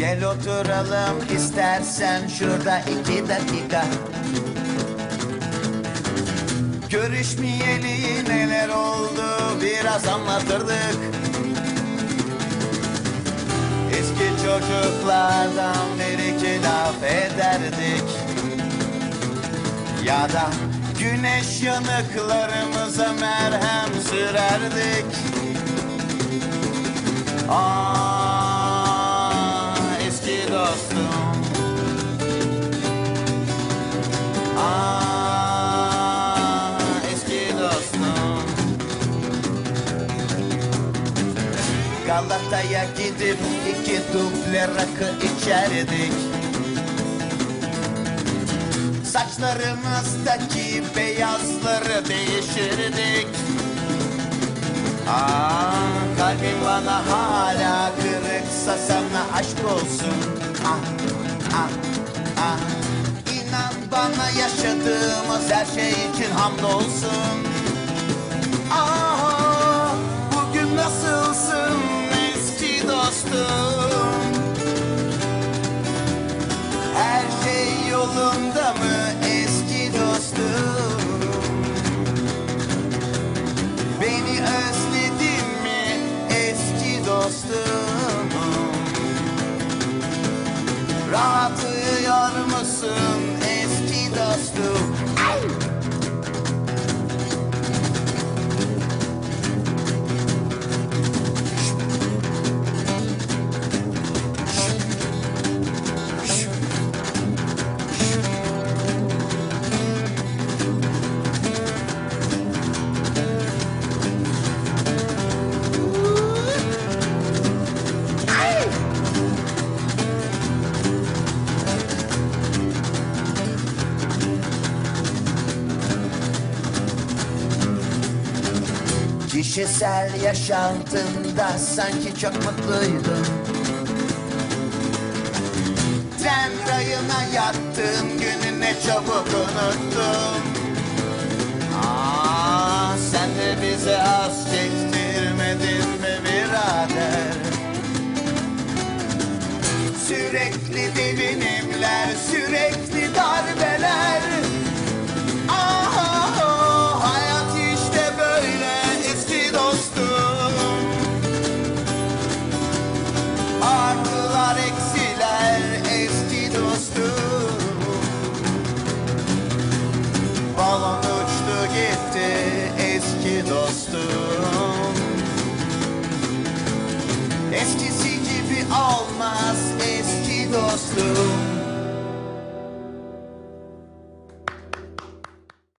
Gel oturalım istersen şurada iki dakika. Görüşmeyeli neler oldu biraz anlatırdık. Eski çocuklardan bir iki ederdik. Ya da güneş yanıklarımıza merhem sürerdik. Aa, dostum Aa, dostum Galata'ya gidip iki duble rakı içerdik. Saçlarımızdaki beyazları değişirdik. Aa, kalbim bana hala kırıksa sana aşk olsun Ah, ah, ah İnan bana yaşadığımız her şey için hamdolsun. Ah, bugün nasılsın eski dostum? Her şey yolunda mı eski dostum? Beni özledin mi eski dostum my. Kişisel yaşantında sanki çok mutluydun Tren rayına yattığım günü ne çabuk unuttum. Aa, sen de bize az çektirmedin mi birader? Sürekli devinimler, sürekli dostum. Eskisi gibi ol